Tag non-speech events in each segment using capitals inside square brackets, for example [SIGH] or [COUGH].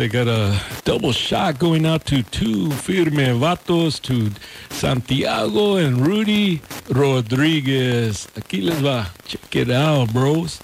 I got a double shot going out to two Firme Vatos, to Santiago and Rudy Rodriguez. Aquí les va. Check it out, bros.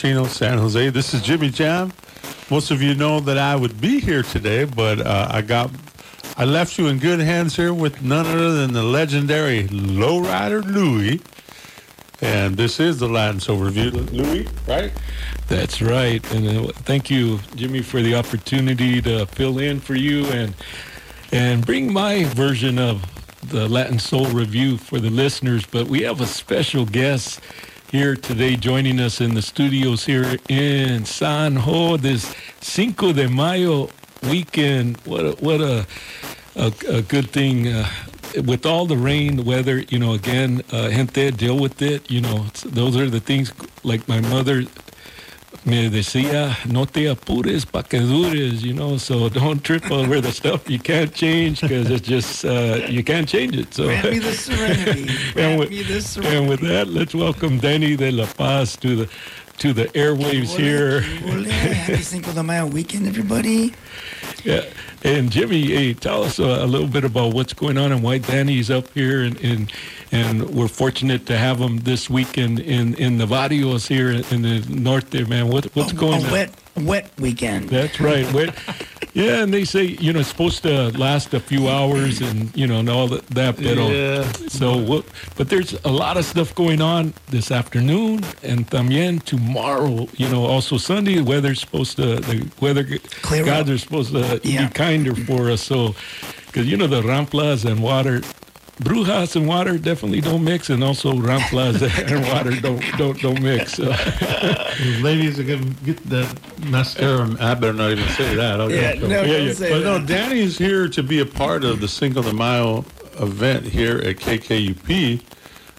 San Jose. This is Jimmy Jam. Most of you know that I would be here today, but uh, I got I left you in good hands here with none other than the legendary Lowrider Louie. And this is the Latin Soul Review. Louis, right? That's right. And uh, thank you, Jimmy, for the opportunity to fill in for you and and bring my version of the Latin Soul Review for the listeners. But we have a special guest here today joining us in the studios here in San Ho this Cinco de Mayo weekend. What a, what a, a, a good thing. Uh, with all the rain, the weather, you know, again, uh, gente deal with it. You know, those are the things like my mother me decía, no te apures pa que dures, you know, so don't trip over the stuff you can't change because it's just, uh, you can't change it. So, Grant me the [LAUGHS] serenity. And, with, me the serenity. and with that, let's welcome Danny de La Paz to the to the airwaves here. Happy Cinco de Mayo weekend, everybody. Yeah. And Jimmy, hey, tell us a, a little bit about what's going on and why Danny's up here, and and, and we're fortunate to have him this weekend in in the Barrios here in the north there, man. What what's a, going a on? wet, wet weekend. That's right. Wait, yeah, and they say you know it's supposed to last a few hours, and you know and all that. that but uh, Yeah. So, what, but there's a lot of stuff going on this afternoon, and también tomorrow. You know, also Sunday. The weather's supposed to the weather Clear gods up. are supposed to Yeah. be kinder for us. So, because you know the ranflas and water. Brujas and water definitely don't mix, and also ranflas [LAUGHS] and water don't don't don't mix. So. Ladies are going to get the mascara. I better not even say that. I'll Yeah, get in no, trouble. Yeah, don't yeah. say But no, that. Danny's here to be a part of the Cinco de Mayo event here at KKUP.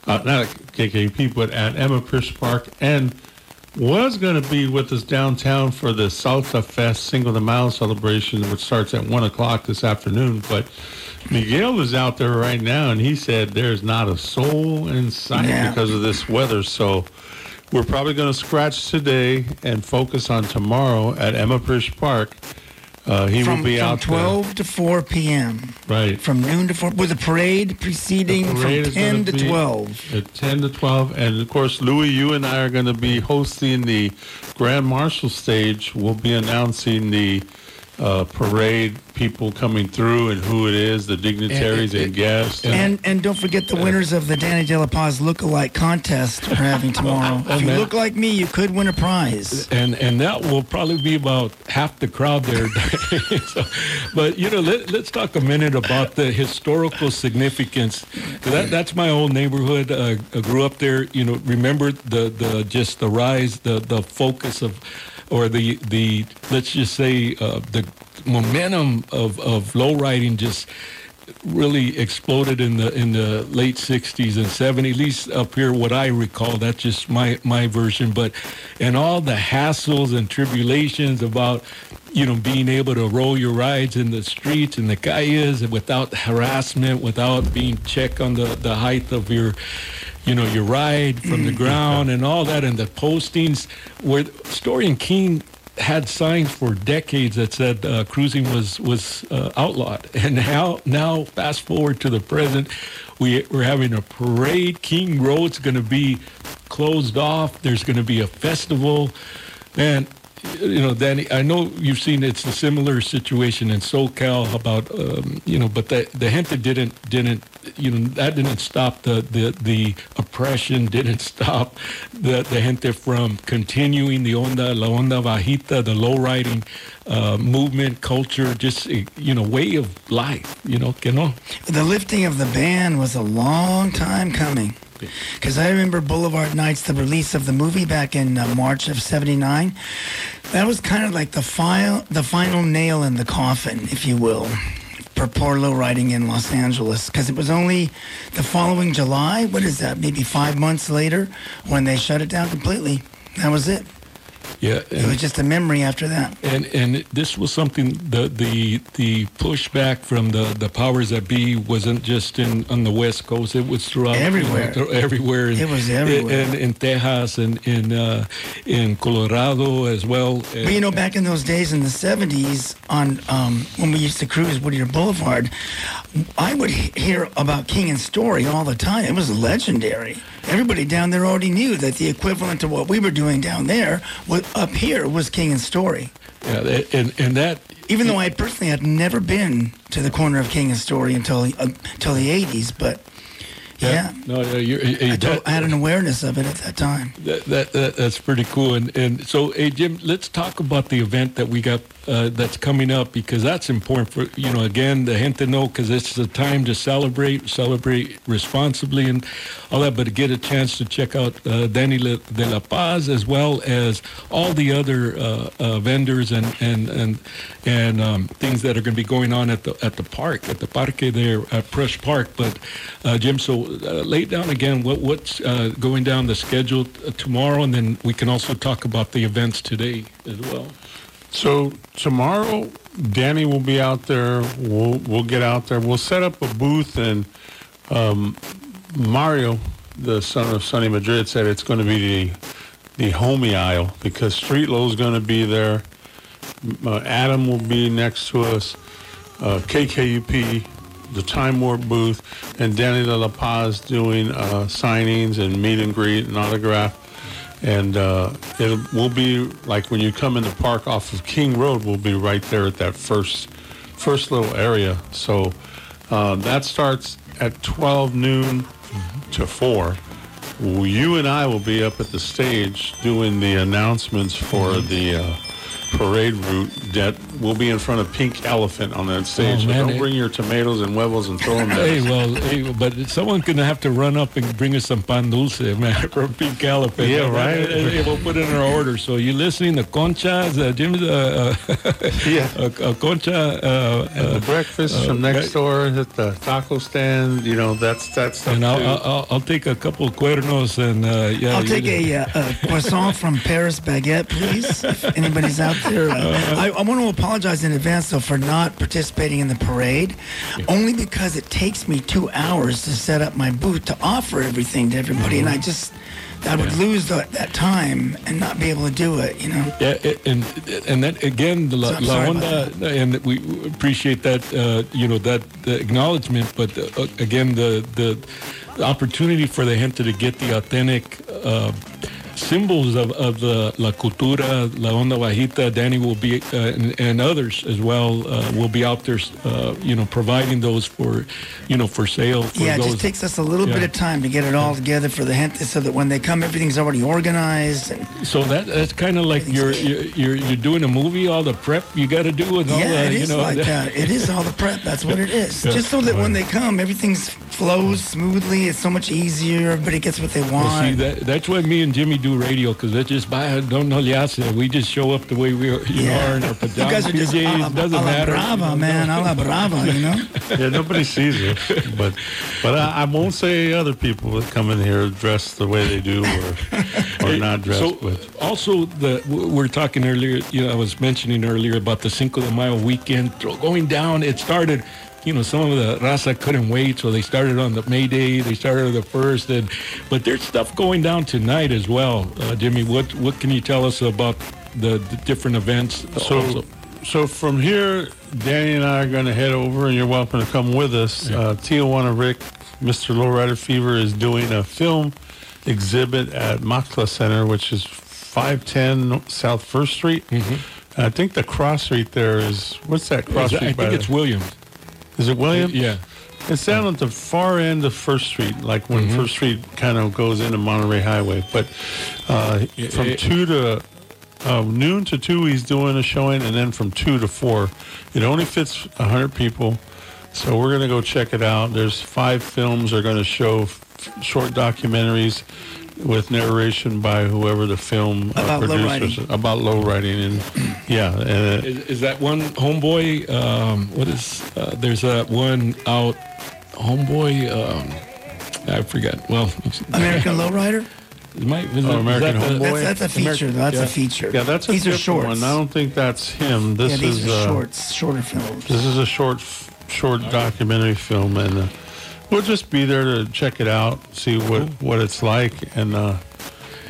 Uh, not at KKUP, but at Emma Prusch Park. And was going to be with us downtown for the Salsa Fest Cinco de Mayo celebration, which starts at 1 o'clock this afternoon. But Miguel is out there right now, and he said there's not a soul in sight Yeah. because of this weather. So we're probably going to scratch today and focus on tomorrow at Emma Prusch Park. Uh, he from, will be from out 12 to 4 p.m. Right. From noon to 4, with a parade preceding The parade from 10 to 12. At 10 to 12. And of course, Louis, you and I are going to be hosting the Grand Marshal stage. We'll be announcing the uh, parade, people coming through, and who it is, the dignitaries and, guests. And and don't forget the winners of the Danny De La Paz lookalike contest we're having tomorrow. [LAUGHS] if you man. look like me, you could win a prize. and and that will probably be about half the crowd there. [LAUGHS] So, but you know, let, let's talk a minute about the historical significance. That, that's my old neighborhood. Uh, I grew up there. You know, remember the the just the rise, the the focus of, or the the let's just say uh, the momentum of of low riding just really exploded in the in the late 60s and 70s at least up here what i recall. That's just my my version. But and all the hassles and tribulations about you know being able to roll your rides in the streets and the calles without harassment without being checked on the the height of your you know your ride from the ground and all that and the postings where story and king had signs for decades that said uh, cruising was was uh, outlawed, [LAUGHS] and now now fast forward to the present, we we're having a parade. King Road's going to be closed off. There's going to be a festival, and you know, Danny, I know you've seen it's a similar situation in SoCal about, um, you know, but the the gente didn't didn't you know that didn't stop the the, the oppression, didn't stop the the gente from continuing the onda la onda bajita, the low riding uh, movement, culture, just you know, way of life, you know, que. The lifting of the ban was a long time coming. Because I remember Boulevard Nights, the release of the movie back in uh, March of '79. That was kind of like the final, the final nail in the coffin, if you will, for poor low riding in Los Angeles. Because it was only the following July. What is that? Maybe five months later, when they shut it down completely. That was it. Yeah, It was just a memory after that. And and this was something the the the pushback from the the powers that be wasn't just in on the west coast. It was throughout you know, Everywhere. everywhere. It was everywhere. In, in Texas and in uh, in Colorado as well. But you know, back in those days in the 70s, on um, when we used to cruise Whittier Boulevard, I would hear about King and Story all the time. It was legendary. Everybody down there already knew that the equivalent to what we were doing down there was, up here was King and Story. yeah, and and that Even though I personally had never been to the corner of King and Story until uh, until the 80s, but Yeah. No, yeah, you're, hey, I, that- I had an awareness of it at that time. That, that, that that's pretty cool. And and so, hey Jim, let's talk about the event that we got uh, that's coming up because that's important for you know again the gente know because it's the time to celebrate, celebrate responsibly and all that. But to get a chance to check out uh, Danny de la Paz as well as all the other uh, uh, vendors and and and and um, things that are going to be going on at the at the park at the parque there at Prusch Park. But uh, Jim, so uh, lay down again what what's going down the schedule uh, tomorrow, and then we can also talk about the events today as well. So tomorrow, Danny will be out there. We'll we'll get out there. We'll set up a booth, and um, Mario, the son of Sonny Madrid, said it's going to be the the homie aisle because Street is going to be there. Uh, Adam will be next to us. Uh, KKUP, the Time Warp booth, and Danny de la Paz doing uh, signings and meet and greet and autograph and uh, it will be like when you come in the park off of King Road. We'll be right there at that first first little area. So uh, that starts at 12 noon to 4. You and I will be up at the stage doing the announcements for the uh, parade route that will be in front of Pink Elephant on that stage. Oh, so man, don't it- bring your tomatoes and huevos and throw them there. Hey, well, hey, but someone's gonna have to run up and bring us some pan dulce, [LAUGHS] man, from Pink Elephant. Yeah, And- right. and- and we'll put in our order. So you listening to Concha's, uh, Jim's, uh, uh, Yeah. [LAUGHS] uh, uh, Concha, uh, And uh, the breakfast from uh, next door at the taco stand, you know, that's that's stuff and I'll, too. I'll, I'll- I'll take a couple of cuernos and uh, yeah. I'll take a, uh, a croissant from Paris Baguette, please. If anybody's out there, uh, I, I want to apologize in advance though for not participating in the parade, only because it takes me two hours to set up my booth to offer everything to everybody, and I just I would lose that, that time and not be able to do it. You know. Yeah, and and that again, the La, So- La Honda, and we appreciate that, uh, you know, that the acknowledgement. But uh, again, the, the the opportunity for the gente to get the authentic uh, symbols of, of the La Cultura, La Onda Bajita. Danny will be, uh, and, and others as well, uh, will be out there, uh, you know, providing those for, you know, for sale. For Yeah, it those. just takes us a little bit of time to get it all together for the gente, so that when they come, everything's already organized. And, So that that's kind of like you're, you're you're you're doing a movie, all the prep you got to do and all yeah, that. it you is know, like that. [LAUGHS] It is all the prep. That's what it is. Yeah. Just so that when they come, everything flows smoothly. It's so much easier. Everybody gets what they want. Well, see, that, that's why me and Jimmy do radio because it's just by don't know le hace. We just show up the way we are, you know, are in our you guys are just PJs, a la, doesn't a la matter. brava, man. A la brava, you know? [LAUGHS] yeah, nobody sees it, but but I, I won't say other people that come in here dressed the way they do or or not dressed. So but also the we we're talking earlier. You know, I was mentioning earlier about the Cinco de Mayo weekend going down. It started. You know, some of the raza couldn't wait, so they started on the May Day. They started on the first, and but there's stuff going down tonight as well. Uh, Jimmy, what what can you tell us about the, the different events? so also? so from here, Danny and I are going to head over, and you're welcome to come with us. Uh, Tijuana Rick, Mr. Lowrider Fever, is doing a film exhibit at MACLA Center, which is 510 South First Street. I think the cross street there is what's that cross I street? by think it's Williams. Is it William? Yeah. It's down at the far end of First Street, like when Mm-hmm. First Street kind of goes into Monterey Highway. But uh, from it- two to uh, noon to two, he's doing a showing, and then from two to four, it only fits hundred people. So we're gonna go check it out. There's five films. They're gonna show f- short documentaries with narration by whoever the film uh, About low producers riding. about low riding and yeah. Uh, Is, is that one homeboy? Um, what is? Uh, there's that one out. Homeboy. Um, I forgot. Well, [LAUGHS] American Lowrider? it might, is Oh, it- is American that Homeboy? That's, that's a feature, though. That's yeah. a feature. yeah, that's a These are different shorts. one. I don't think that's him. This yeah, these is are uh, shorts, shorter films. This is a short, short documentary film, and uh, we'll just be there to check it out, see what what it's like, and uh,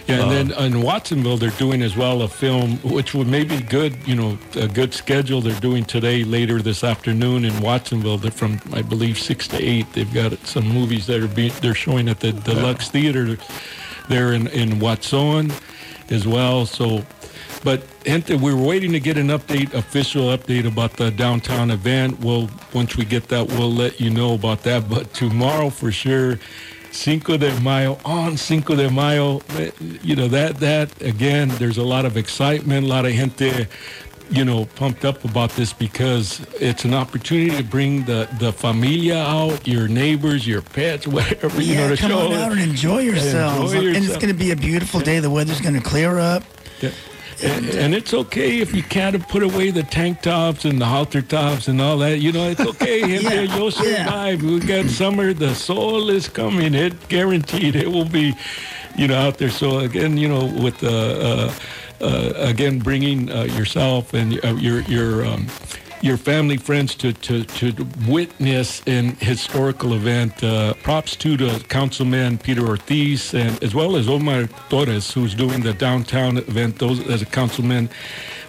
Yeah, and then in Watsonville, they're doing as well a film, which would maybe good, you know, a good schedule. They're doing today, later this afternoon in Watsonville. They're from, I believe, six to eight. They've got some movies that are being they're showing at the Deluxe Theater. There in in Watson, as well. So, but we were waiting to get an update, official update about the downtown event. Well, once we get that, we'll let you know about that. But tomorrow, for sure. Cinco de Mayo on Cinco de Mayo. You know that that again. There's a lot of excitement, a lot of gente, you know, pumped up about this because it's an opportunity to bring the the familia out, your neighbors, your pets, [LAUGHS] whatever you yeah, know, to come show. on out and enjoy yourselves. enjoy And it's going to be a beautiful day. The weather's going to clear up. Yeah. And, and it's okay if you can't put away the tank tops and the halter tops and all that. You know, it's okay. [LAUGHS] Yeah, You'll yeah. survive. We got summer. The soul is coming. It guaranteed. It will be, you know, out there. So again, you know, with uh, uh, uh, again bringing uh, yourself and uh, your your um, your family, friends to, to, to witness an historical event. Uh, props to the councilman Peter Ortiz and as well as Omar Torres, who's doing the downtown event. Those as a councilman,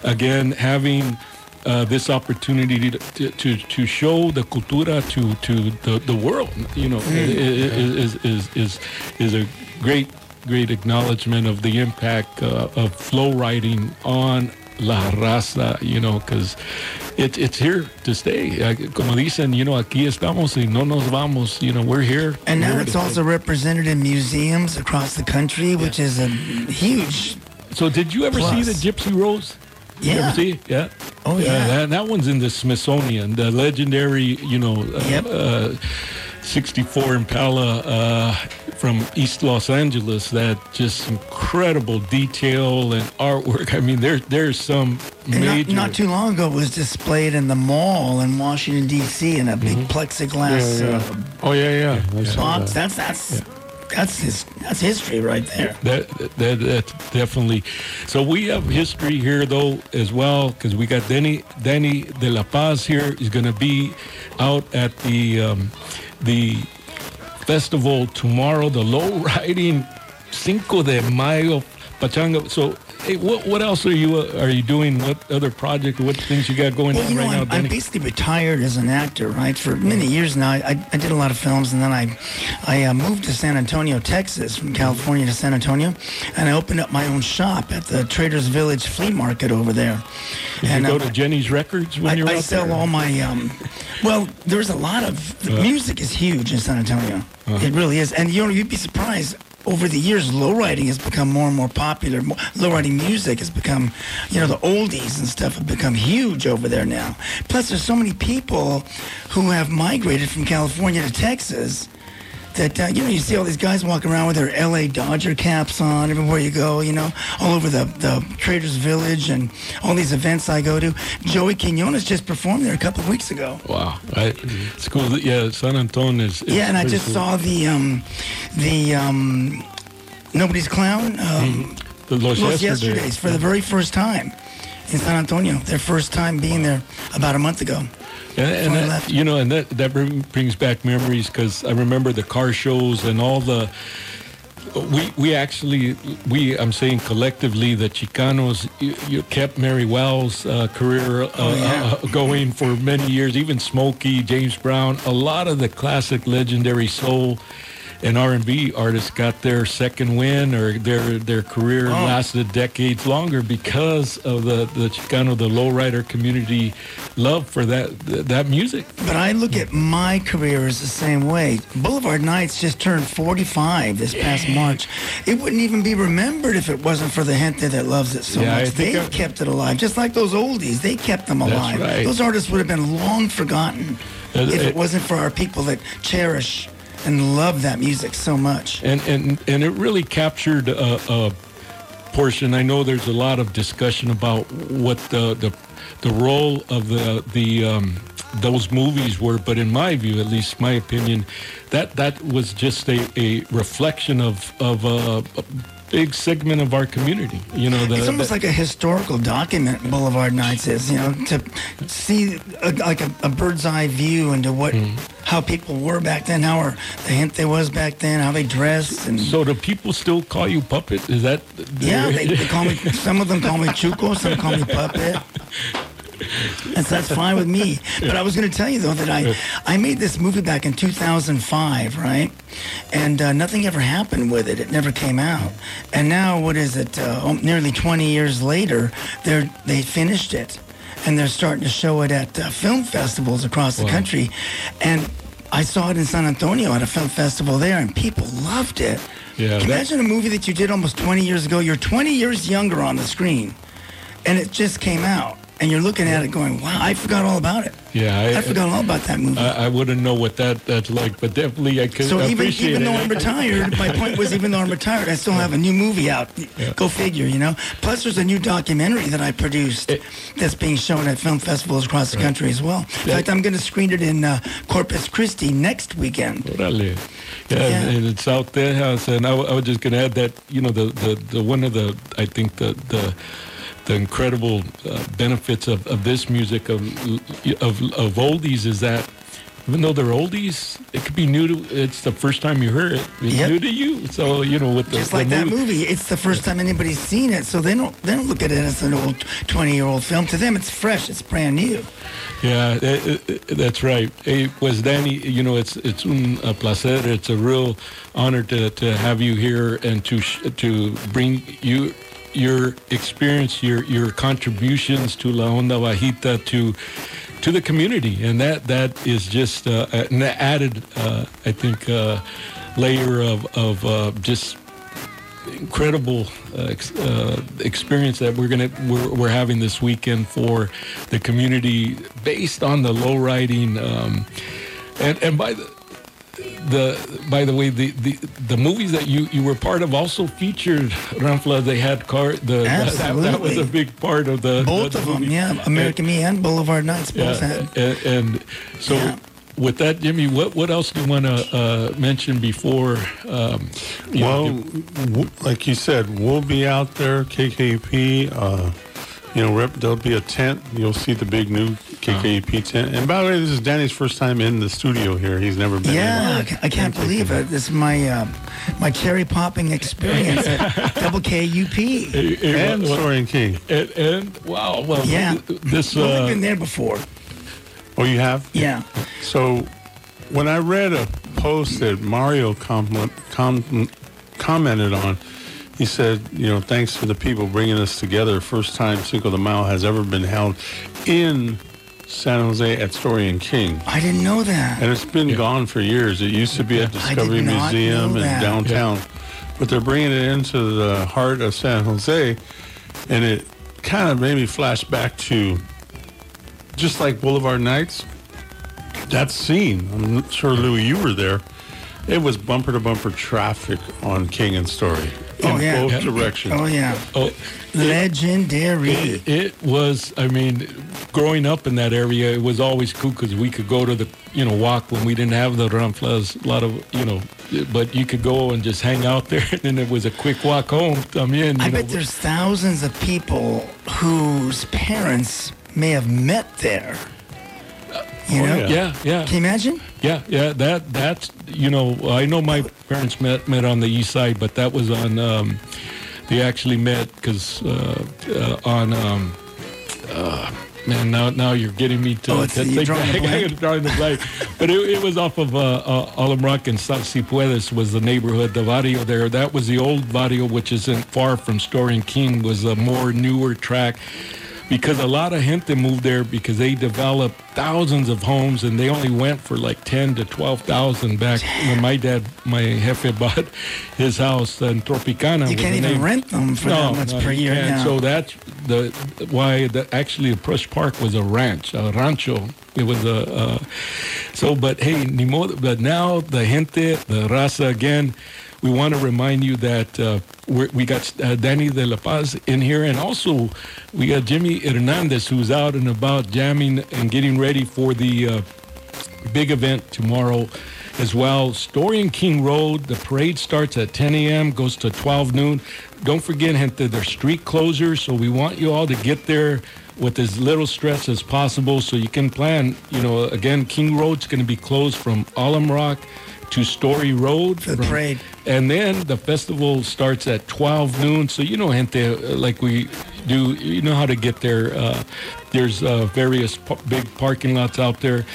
again having. Uh, this opportunity to, to, to, show the cultura to, to the, the world, you know, is, is, is, is, is a great, great acknowledgement of the impact uh, of flow riding on la raza, you know, because it, it's here to stay. Uh, Como dicen, you know, aquí estamos y no nos vamos. You know, we're here. And now it's also stay. represented in museums across the country, which is a huge. So, did you ever see the Gypsy Rose? You Yeah. ever see? Yeah. Oh, yeah. that, that one's in the Smithsonian, the legendary, you know, uh, Yep. uh, 64 Impala uh, from East Los Angeles. That just incredible detail and artwork. I mean, there there's some major. not, not too long ago, it was displayed in the mall in Washington D.C. in a big Mm-hmm. plexiglass Yeah, yeah. Uh, Oh yeah, yeah. I box. that. That's that's that's his that's history right there. That, that that's definitely. So we have history here though as well because we got Danny Danny de la Paz here. He's going to be out at the um, the festival tomorrow. The low riding Cinco de Mayo pachanga. So hey, what what else are you uh, are you doing? What other project? What things you got going Well, on you know, right now, I'm, I'm Danny? basically retired as an actor, right? For many years now, I, I did a lot of films, and then I, I uh, moved to San Antonio, Texas, from California to San Antonio, and I opened up my own shop at the Traders Village Flea Market over there. Did and you go uh, to Jenny's Records when I, you're I out sell there? all my. Um, well, there's a lot of the music is huge in San Antonio. Uh-huh. It really is, and you know you'd be surprised. Over the years, lowriding has become more and more popular. Lowriding music has become, you know, the oldies and stuff have become huge over there now. Plus, there's so many people who have migrated from California to Texas that uh, you know you see all these guys walking around with their LA Dodger caps on everywhere you go. You know, all over the the Traders Village and all these events I go to. Joey Quinones just performed there a couple of weeks ago. Wow, I, it's cool. that- Yeah, San Antonio is. is Yeah, and I just cool. saw the um, the um, Nobody's Clown um, the Los, Los Yesterdays. Yesterdays for the very first time in San Antonio. Their first time being there about a month ago. And, and that, you know, and that that brings back memories because I remember the car shows and all the. We we actually we I'm saying collectively the Chicanos you, you kept Mary Wells' uh, career uh, Oh, yeah. uh, going for many years. Even Smokey, James Brown, a lot of the classic legendary soul and R&B artists got their second win or their their career Oh. lasted decades longer because of the the Chicano, the lowrider community love for that that music. But I look at my career as the same way. Boulevard Nights just turned 45 this past March. It wouldn't even be remembered if it wasn't for the gente that loves it so Yeah, much. They've I- kept it alive, just like those oldies. They kept them That's alive. right. Those artists would have been long forgotten Uh, if it wasn't for our people that cherish and love that music so much. and and and it really captured a, a portion. I know there's a lot of discussion about what the the, the role of the the um, those movies were, but in my view, at least my opinion, that that was just a, a reflection of of a big segment of our community. You know, the, It's almost the- like a historical document. Boulevard Nights is, you know, to see a, like a, a bird's eye view into what Mm-hmm. how people were back then, how our, the gente was back then, how they dressed, and so do people still call you puppet? Is that yeah, they, they call me. Some of them call me Chuco, some call me Puppet. [LAUGHS] That's, that's fine with me. [LAUGHS] But I was going to tell you though that I I made this movie back in 2005, right? And uh, nothing ever happened with it. It never came out. And now, what is it? Uh, oh, nearly 20 years later, they're they finished it, and they're starting to show it at uh, film festivals across the Wow. country, and. I saw it in San Antonio at a film festival there, and people loved it. Yeah, imagine a movie that you did almost 20 years ago? You're 20 years younger on the screen, and it just came out, and you're looking at it going, "Wow, I forgot all about it. Yeah, I, I forgot all about that movie." I, I wouldn't know what that that's like, but definitely I could so even even it. though I'm [LAUGHS] retired, my point was even though I'm retired, I still have a new movie out. Go figure, you know. Plus, there's a new documentary that I produced It- that's being shown at film festivals across the country as well. In Yeah. fact, I'm going to screen it in uh, Corpus Christi next weekend. Órale. Yeah, Yeah. and it's out there. And I, w- I was just going to add that you know the, the, the one of the I think the the the incredible uh, benefits of, of this music of, of of oldies is that even though they're oldies, it could be new to. It's the first time you heard it. It's Yep. new to you. So you know with the Just the like that movie- it's the first time anybody's seen it, so they don't they don't look at it as an old 20 year old film. To them, it's fresh, it's brand new. Yeah, eh, eh, eh, that's right. Hey, pues Danny, you know, it's it's un a placer. It's a real honor to, to have you here and to sh- to bring you your experience, your your contributions to La Onda Bajita to to the community, and that that is just uh, an added, uh, I think, uh, layer of of uh, just incredible uh, uh, experience that we're gonna we're, we're having this weekend for the community based on the low riding um, and and by the the by the way the, the the movies that you you were part of also featured ranfla they had car the that, that was a big part of the Both the of them, movie. yeah. American Me and Boulevard Nights both yeah, had. and, and so Yeah. with that Jimmy what what else do you want to uh, mention before um, you know, Well, w- like you said, we'll be out there, KKP. Uh, you know, rep, there'll be a tent. You'll see the big new KKP tent. And by the way, this is Danny's first time in the studio here. He's never been. Yeah, I in. ca- I can't believe it. This is my uh, my cherry popping experience at [LAUGHS] Double KUP. Hey, hey, And what- what- Soaring King. And, and wow, well, Yeah. this Well, I've uh, been there before. Oh, you have? Yeah. So, when I read a post that Mario compliment, com, commented on, he said, you know, thanks to the people bringing us together. First time Cinco de Mayo has ever been held in San Jose at Story and King. I didn't know that. And it's been gone for years. It used to be at Discovery Museum in that. downtown, but they're bringing it into the heart of San Jose, and it kind of made me flash back to just like Boulevard Nights. That scene, I'm not sure Louis, you were there. It was bumper to bumper traffic on King and Story Oh, in Oh, yeah. both directions. Oh yeah, oh, legendary. it, it was. I mean, growing up in that area, it was always cool because we could go to the you know walk when we didn't have the ramflas. A lot of you know, but you could go and just hang out [LAUGHS] there, and then it was a quick walk home. I mean, I know, bet there's thousands of people whose parents may have met there. You Oh, know? yeah. yeah, yeah. Can you imagine? Yeah, yeah, that that's you know I know my parents met met on the east side, but that was on um, they actually met because uh, uh, on um, uh, man now now you're getting me to, Oh, it's- to you're think drawing a back. [LAUGHS] blank? I'm [LAUGHS] drawing the blank, but it, it was off of uh, uh, Alum Rock and Sal Si Puedes was the neighborhood. The barrio there that was the old barrio, which isn't far from Story and King, was a more newer track because a lot of gente moved there because they developed thousands of homes and they only went for like 10 to 12,000 back when my dad, my jefe bought his house in Tropicana. You can't even name- rent them for that much no, per year now. So that's the why the, actually Prusch Park was a ranch, a rancho. It was a uh, so, but hey, but now the gente, the raza again. We want to remind you that uh, we got uh, Danny de La Paz in here, and also we got Jimmy Hernandez, who's out and about jamming and getting ready for the uh, big event tomorrow as well. Story and King Road. The parade starts at 10 a.m., goes to 12 noon. Don't forget, gente, they're street closures, so we want you all to get there with as little stress as possible so you can plan. You know, again, King Road's going to be closed from Alum Rock to Story Road. For the from- parade. And then the festival starts at 12 noon. So, you know, gente, uh, like we do, you know how to get there. Uh, there's uh, various pa- big parking lots out there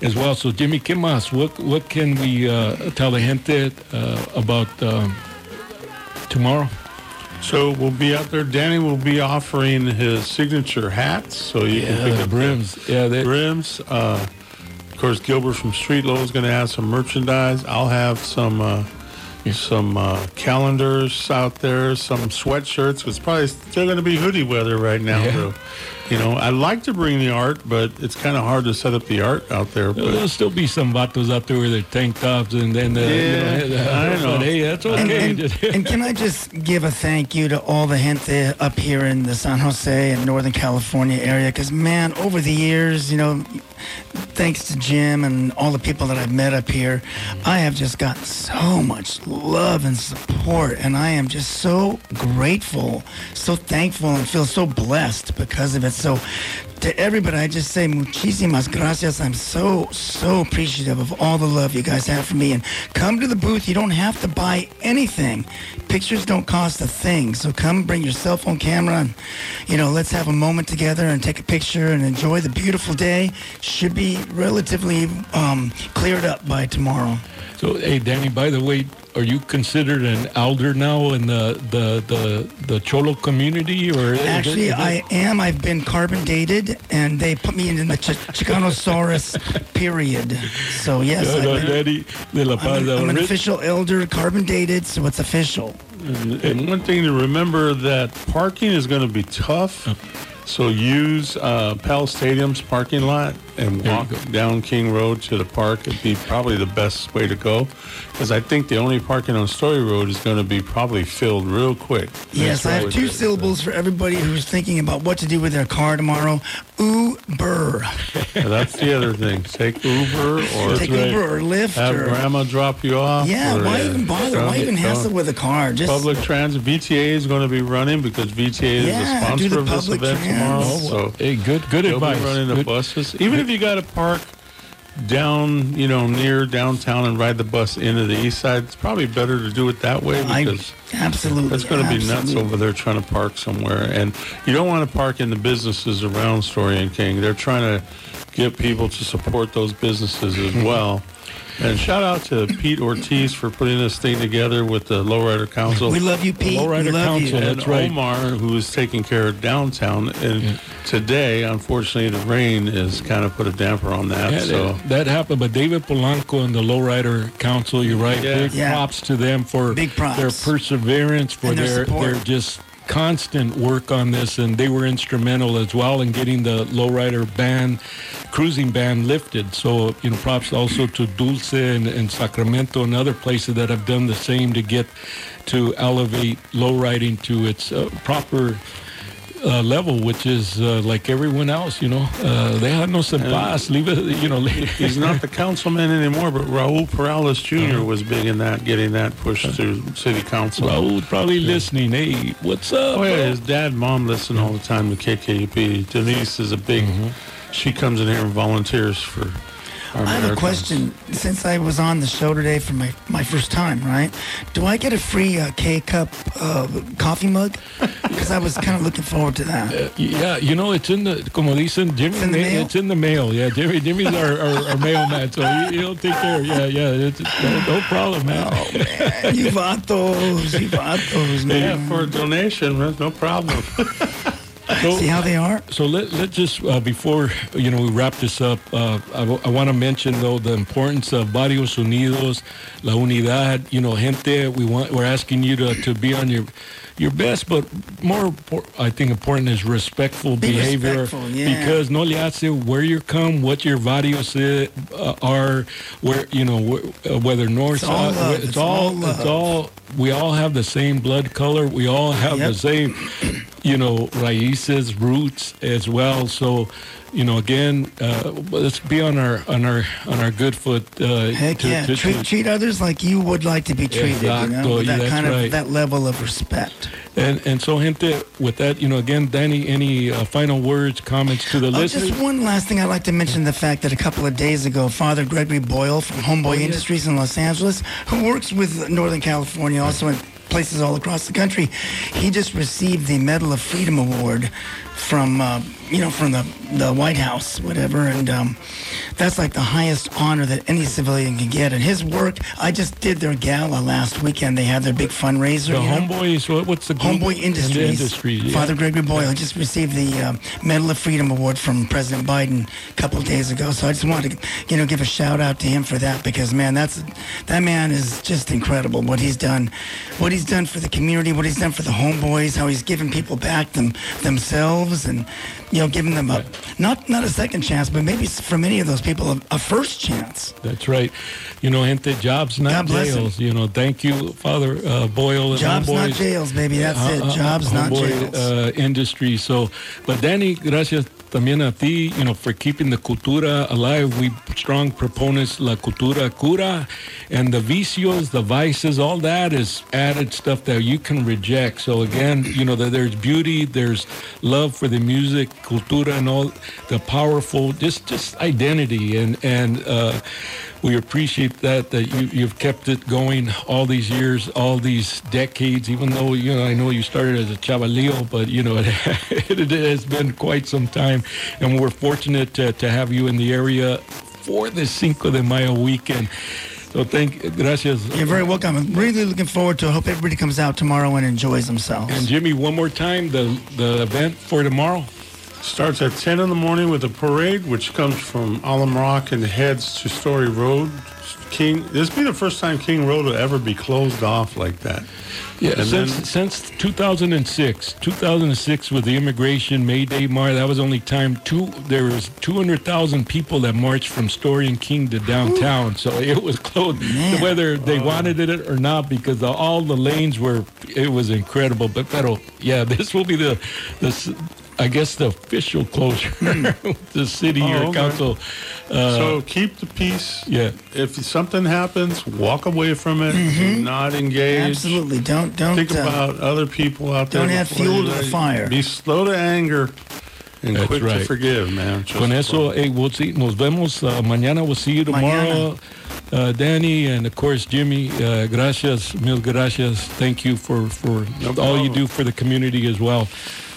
as well. So, Jimmy, ¿qué más? What, what can we uh, tell the gente uh, about um, tomorrow? So we'll be out there. Danny will be offering his signature hats, so you can pick the up brims. Yeah, they, brims. Uh, of course, Gilbert from Street Low is going to have some merchandise. I'll have some uh, some uh, calendars out there, some sweatshirts. It's probably still going to be hoodie weather right now. Yeah. You know, I like to bring the art, but it's kind of hard to set up the art out there. But There'll still be some vatos out there with their tank tops and then, uh, Yeah, you know, [LAUGHS] I know. But hey, that's And, and, [LAUGHS] and can I just give a thank you to all the gente up here in the San Jose and Northern California area? Because, man, over the years, you know, thanks to Jim and all the people that I've met up here, I have just gotten so much love and support. And I am just so grateful, so thankful, and feel so blessed because of it. So, to everybody, I just say muchísimas gracias. I'm so, so appreciative of all the love you guys have for me. And come to the booth. You don't have to buy anything. Pictures don't cost a thing. So come bring your cell phone camera and, you know, let's have a moment together and take a picture and enjoy the beautiful day. Should be relatively um, cleared up by tomorrow. So, hey, Danny, by the way, are you considered an elder now in the the the, the Cholo community, or Actually, it- I am. I've been carbon dated, and they put me in the Ch- Chicanosaurus period. So yes, No, no, I've been, Danny de la Paz. I'm, an, I'm an official elder, carbon dated, so it's official. And, and one thing to remember that parking is going to be tough. So use uh, PAL Stadium's parking lot and There walk down King Road to the park. It'd be probably the best way to go, because I think the only parking on Story Road is going to be probably filled real quick. Yes, I have two syllables for everybody who's thinking about what to do with their car tomorrow. Uber. [LAUGHS] Yeah, that's the other thing. Take Uber or Take right. Uber or Lyft have or grandma drop you off. yeah. or, Why uh, even bother? Why even hassle with a car? Just Public transit. VTA is going to be running because VTA is Yeah, the sponsor the of this event trans. tomorrow. So hey, good good They'll advice. be running the Good- buses. Even if you got to park down, you know, near downtown and ride the bus into the east side, it's probably better to do it that way I because absolutely. it's going to be nuts over there trying to park somewhere. And you don't want to park in the businesses around Story and King. They're trying to get people to support those businesses as well. And shout out to Pete Ortiz for putting this thing together with the Lowrider Council We love you, Pete. Lowrider we love Council. you. and That's right. Omar, who is taking care of downtown. And today, unfortunately, the rain has kind of put a damper on that. Yeah, so that, that happened. But David Polanco and the Lowrider Council, you're right. Yeah. Big Yeah. props to them for Big props. their perseverance, for And their their their just constant work on this, and they were instrumental as well in getting the lowrider ban, cruising ban lifted. So you know, props also to Dulce and, and Sacramento and other places that have done the same to get to elevate lowriding to its uh, proper. Uh, level, which is uh, like everyone else, you know, uh, they have no en. Leave it, you know. he's not the councilman anymore, but Raul Peralez junior Uh-huh. was big in that, getting that pushed through city council. Raul probably listening. Hey, what's up? Oh yeah, bro? his dad, mom listen all the time to KKUP. Denise is a big. Mm-hmm. She comes in here and volunteers for. I have a question. Since I was on the show today for my, my first time, right? Do I get a free uh, K cup uh, coffee mug? Because I was kind of looking forward to that. Yeah, you know, it's in the, como dicen, Jimmy, It's in the mail? it's in the mail. Yeah, Jimmy, Jimmy's our, our, our mailman, so he, he'll take care. Yeah, yeah, it's, no, no problem, man. Oh man, you vatos, you vatos, Yeah, for a donation, that's no problem. [LAUGHS] So, See how they are? so let let just uh, before you know we wrap this up, uh, I, want to mention though the importance of Barrios Unidos, La Unidad. You know, gente, we want we're asking you to, to be on your your best, but more I think important is respectful Be behavior respectful, yeah. because no le hace where you come, what your barrios uh, are, where you know wh- uh, whether north, It's all south, love. it's, It's all, all it's all we all have the same blood color. We all have the same, you know, raíces, roots as well. So, you know, again, uh, let's be on our on our on our good foot. Uh, Heck to- yeah. to- treat, to- treat others like you would like to be treated, you know? With that that's kind of right. that level of respect. and and so, gente, with that, you know, again, Danny, any uh, final words, comments to the Oh, listeners? just one last thing I'd like to mention the fact that a couple of days ago, Father Gregory Boyle from Homeboy Industries in Los Angeles, who works with Northern California, also in places all across the country, he just received the Medal of Freedom Award from uh, you know from the the White House, whatever, and um, that's like the highest honor that any civilian can get. And his work, I just did their gala last weekend. They had their big fundraiser. The know? Homeboys, what's the? Homeboy Industries. Industries, yeah. Father Gregory Boyle just received the um, Medal of Freedom Award from President Biden a couple of days ago. So I just wanted to, you know, give a shout out to him for that because man, that's that man is just incredible. What he's done, what he's done for the community, what he's done for the homeboys, how he's given people back them themselves, and you know, giving them a not not a second chance, but maybe for many of those people a, a first chance. That's right. You know, gente, jobs, not bless him. jails. You know, thank you, Father uh, Boyle. And Jobs, not jails, baby. That's Uh, it. uh, Jobs, not jails. Uh, industry. So, but Danny, gracias también a ti, you know, for keeping the cultura alive. We strong proponents la cultura cura, and the vicios, the vices, all that is added stuff that you can reject. So again, you know, that there's beauty, there's love for the music, cultura, and all the powerful, just just identity, and and. Uh, we appreciate that that you, you've kept it going all these years, all these decades. Even though you know, I know you started as a chavalillo, but you know [LAUGHS] it, it has been quite some time, and we're fortunate to, to have you in the area for the Cinco de Mayo weekend. So thank, gracias. You're very welcome. I'm really looking forward to it. I hope everybody comes out tomorrow and enjoys themselves. And Jimmy, one more time, the the event for tomorrow. Starts at 10 in the morning with a parade, which comes from Alum Rock and heads to Story Road. King, this will be the first time King Road will ever be closed off like that. Yeah, And since then- since 2006, 2006 with the immigration May Day March, that was only time two. There was 200,000 people that marched from Story and King to downtown, so it was closed. Man. Whether they oh. wanted it or not, because the, all the lanes were, it was incredible. But pero, yeah, [LAUGHS] this will be the the. S- I guess the official closure, with the city Oh, or okay. council. Uh, so keep the peace. yeah, If something happens, walk away from it. Do not engage. Mm-hmm. Absolutely. Don't don't Think uh, about other people out there. don't add before fuel to the fire. Be slow to anger and That's quick to forgive, man. Just Con eso, hey, we'll see. Nos vemos uh, mañana. We'll see you tomorrow. Uh, Danny and of course Jimmy. Uh, gracias, mil gracias. Thank you for for No all you do for the community as well.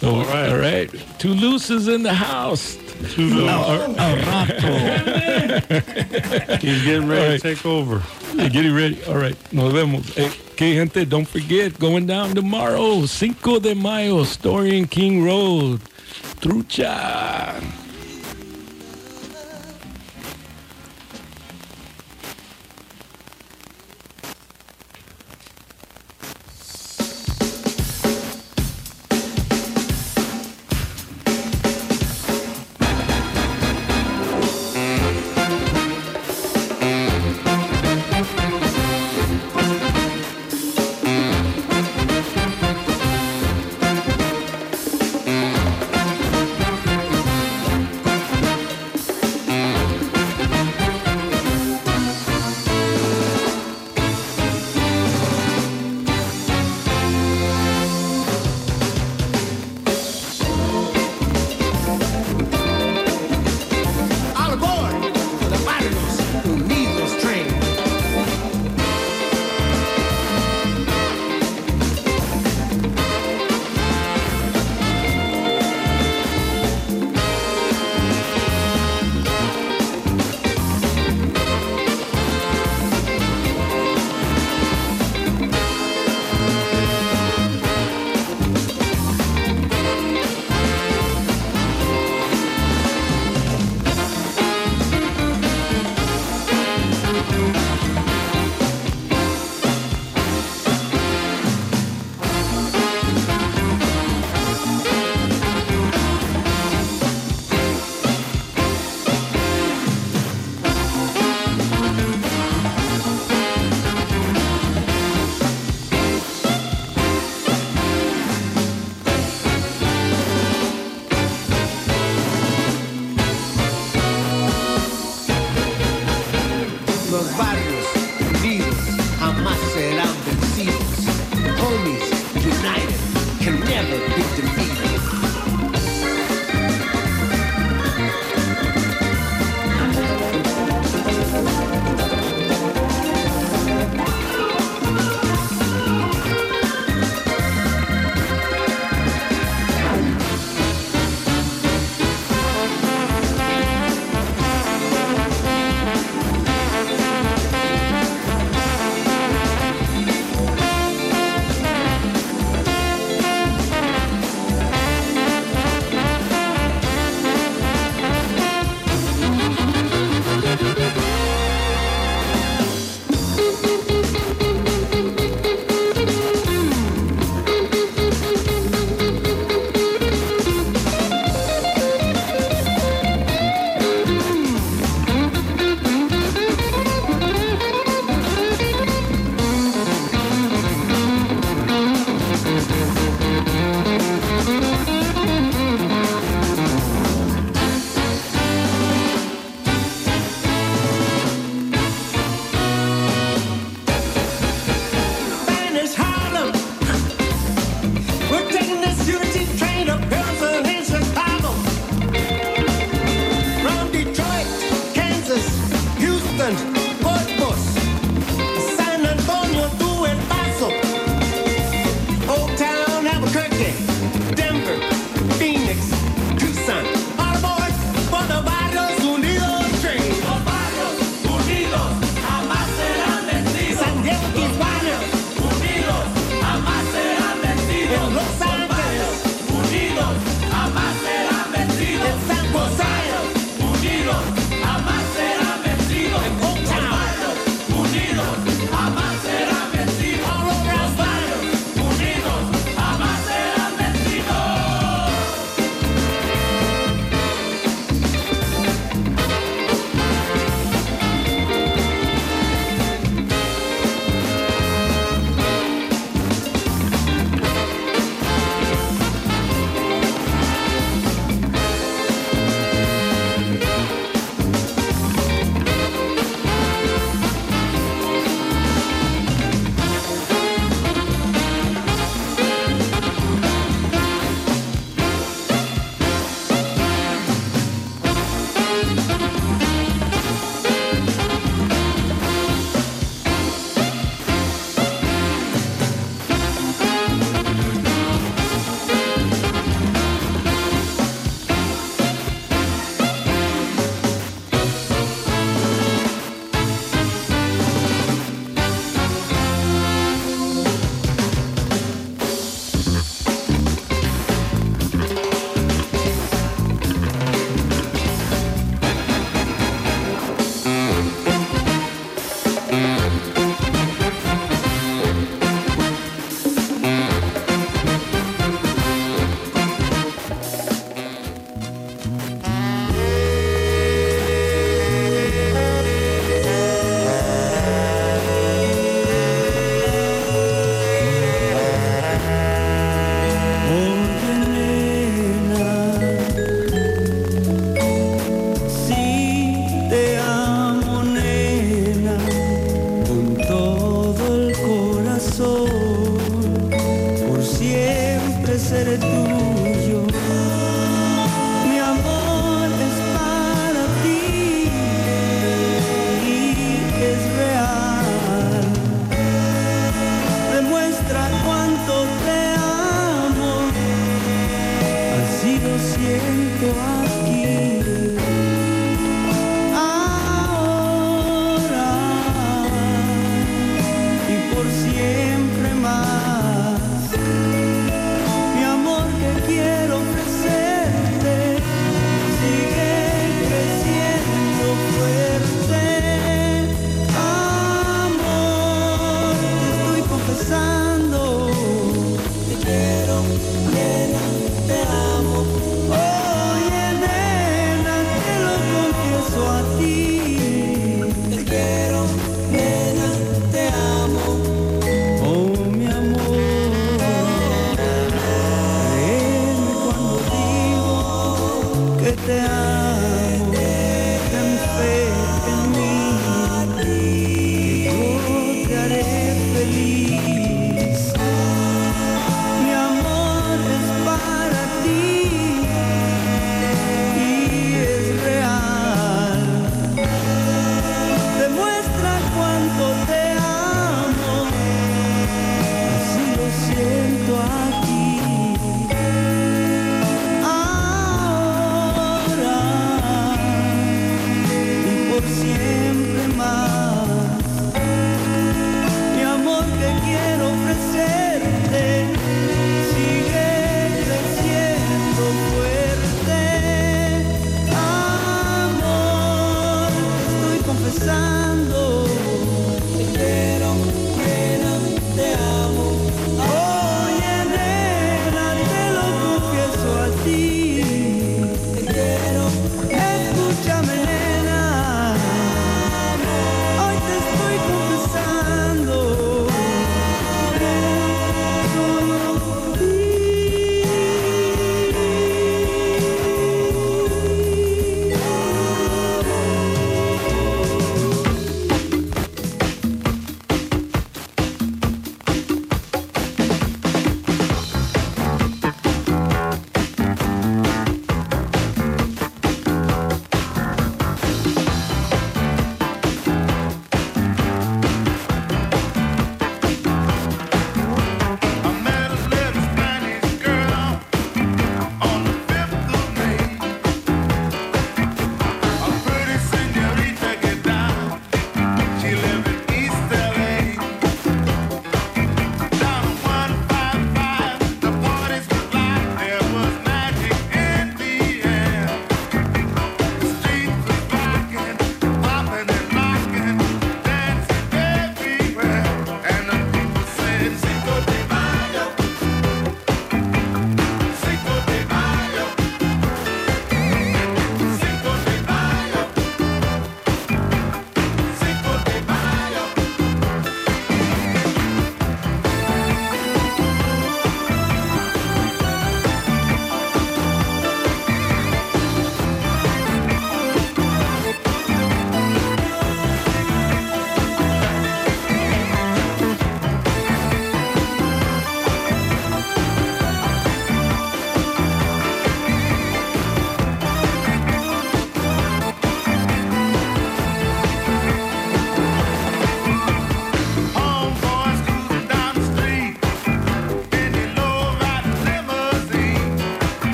So, All right. all right. Toulouse is in the house. too low. a. He's getting ready All right. to take over. Hey, getting ready. All right. Nos vemos. Hey, que gente, don't forget, going down tomorrow, Cinco de Mayo, Story and King Road. Trucha.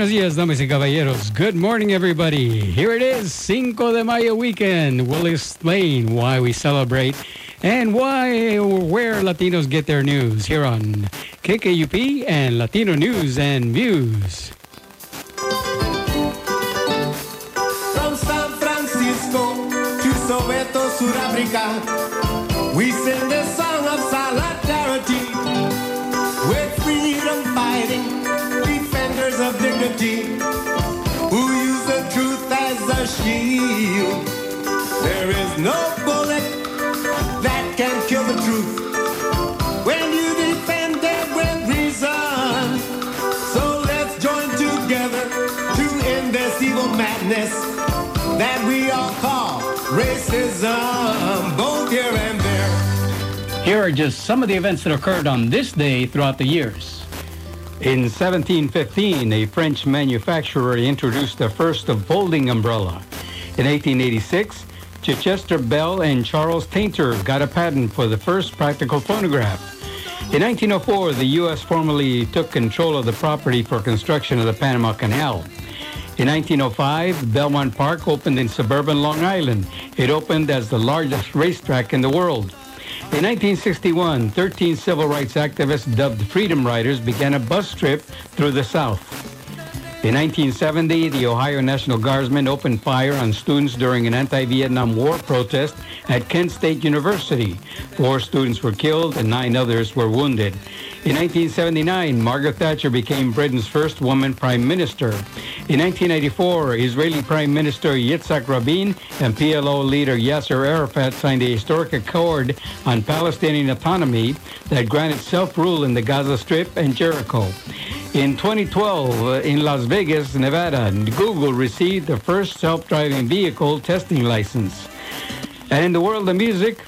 Buenos días, damas y caballeros. Good morning, everybody. Here it is, Cinco de Mayo weekend. We'll explain why we celebrate and why where Latinos get their news here on KKUP and Latino News and Views. From San Francisco to Soweto, Africa, we sing the song no bullet that can kill the truth when you defend it with reason. So let's join together to end this evil madness that we all call racism, both here and there. Here are just some of the events that occurred on this day throughout the years. In 1715, a French manufacturer introduced the first folding umbrella. In 1886, Chichester Bell and Charles Tainter got a patent for the first practical phonograph. In 1904, the U.S. formally took control of the property for construction of the Panama Canal. In 1905, Belmont Park opened in suburban Long Island. It opened as the largest racetrack in the world. In 1961, 13 civil rights activists dubbed Freedom Riders began a bus trip through the South. In 1970, the Ohio National Guardsmen opened fire on students during an anti-Vietnam War protest at Kent State University. Four students were killed and nine others were wounded. In 1979, Margaret Thatcher became Britain's first woman prime minister. In 1984, Israeli Prime Minister Yitzhak Rabin and PLO leader Yasser Arafat signed a historic accord on Palestinian autonomy that granted self-rule in the Gaza Strip and Jericho. In 2012, uh, in Las Vegas, Nevada, Google received the first self-driving vehicle testing license. And in the world of music,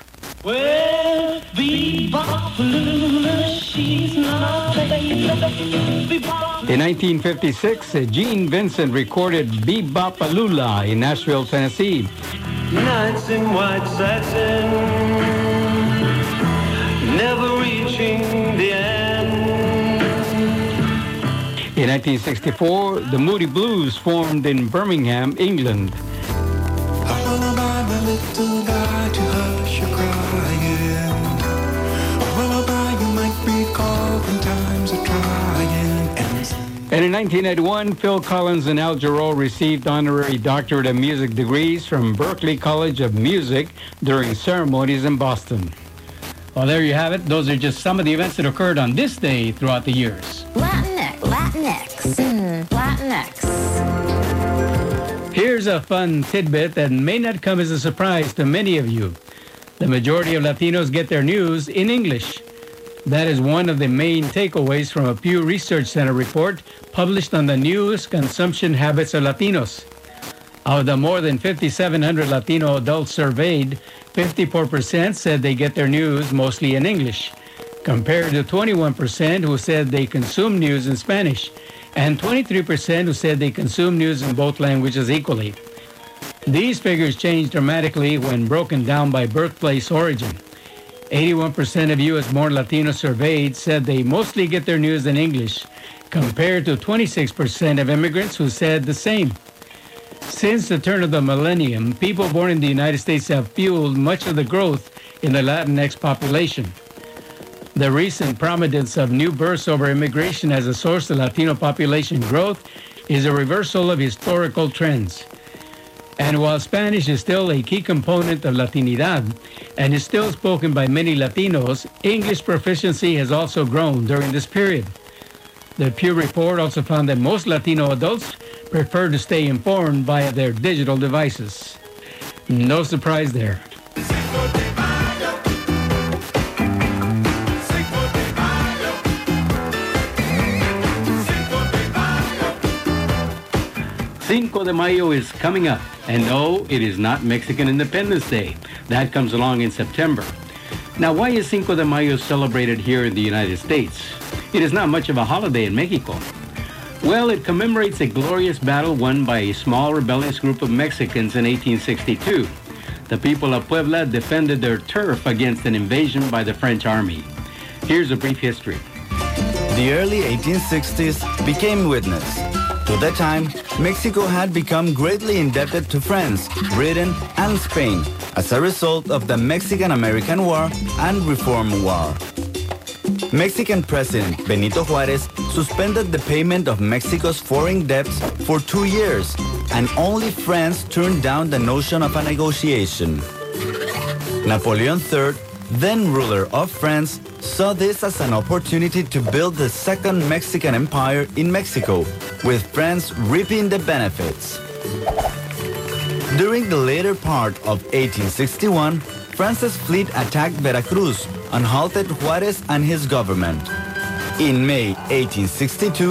Well, bebop Lula, she's not a bebop. in 1956, uh, Gene Vincent recorded Be-Bop-A-Lula in Nashville, Tennessee. Nights in white satin, never 1964, the Moody Blues formed in Birmingham, England. I lullaby my little guy to hush your crying. A lullaby you might recall when times are trying. And And in 1991, Phil Collins and Al Jarreau received honorary doctorate of music degrees from Berklee College of Music during ceremonies in Boston. Well, there you have it. Those are just some of the events that occurred on this day throughout the years. Latinx. Latinx. Mm, Latinx. Here's a fun tidbit that may not come as a surprise to many of you. The majority of Latinos get their news in English. That is one of the main takeaways from a Pew Research Center report published on the news consumption habits of Latinos. Of the more than 5,700 Latino adults surveyed, 54% said they get their news mostly in English, compared to 21% who said they consume news in Spanish, and 23% who said they consume news in both languages equally. These figures change dramatically when broken down by birthplace origin. 81% of U.S.-born Latinos surveyed said they mostly get their news in English, compared to 26% of immigrants who said the same. Since the turn of the millennium, people born in the United States have fueled much of the growth in the Latinx population. The recent prominence of new births over immigration as a source of Latino population growth is a reversal of historical trends. And while Spanish is still a key component of Latinidad and is still spoken by many Latinos, English proficiency has also grown during this period. The Pew Report also found that most Latino adults prefer to stay informed via their digital devices. No surprise there. Cinco de Mayo is coming up, and no, it is not Mexican Independence Day. That comes along in September. Now, why is Cinco de Mayo celebrated here in the United States? It is not much of a holiday in Mexico. Well, it commemorates a glorious battle won by a small rebellious group of Mexicans in 1862. The people of Puebla defended their turf against an invasion by the French army. Here's a brief history. The early 1860s became witness. To that time, Mexico had become greatly indebted to France, Britain, and Spain as a result of the Mexican-American War and Reform War. Mexican President Benito Juarez suspended the payment of Mexico's foreign debts for two years, and only France turned down the notion of a negotiation. Napoleon III, then ruler of France, saw this as an opportunity to build the second Mexican empire in Mexico, with France reaping the benefits. During the later part of 1861, France's fleet attacked Veracruz and halted Juarez and his government. In May 1862,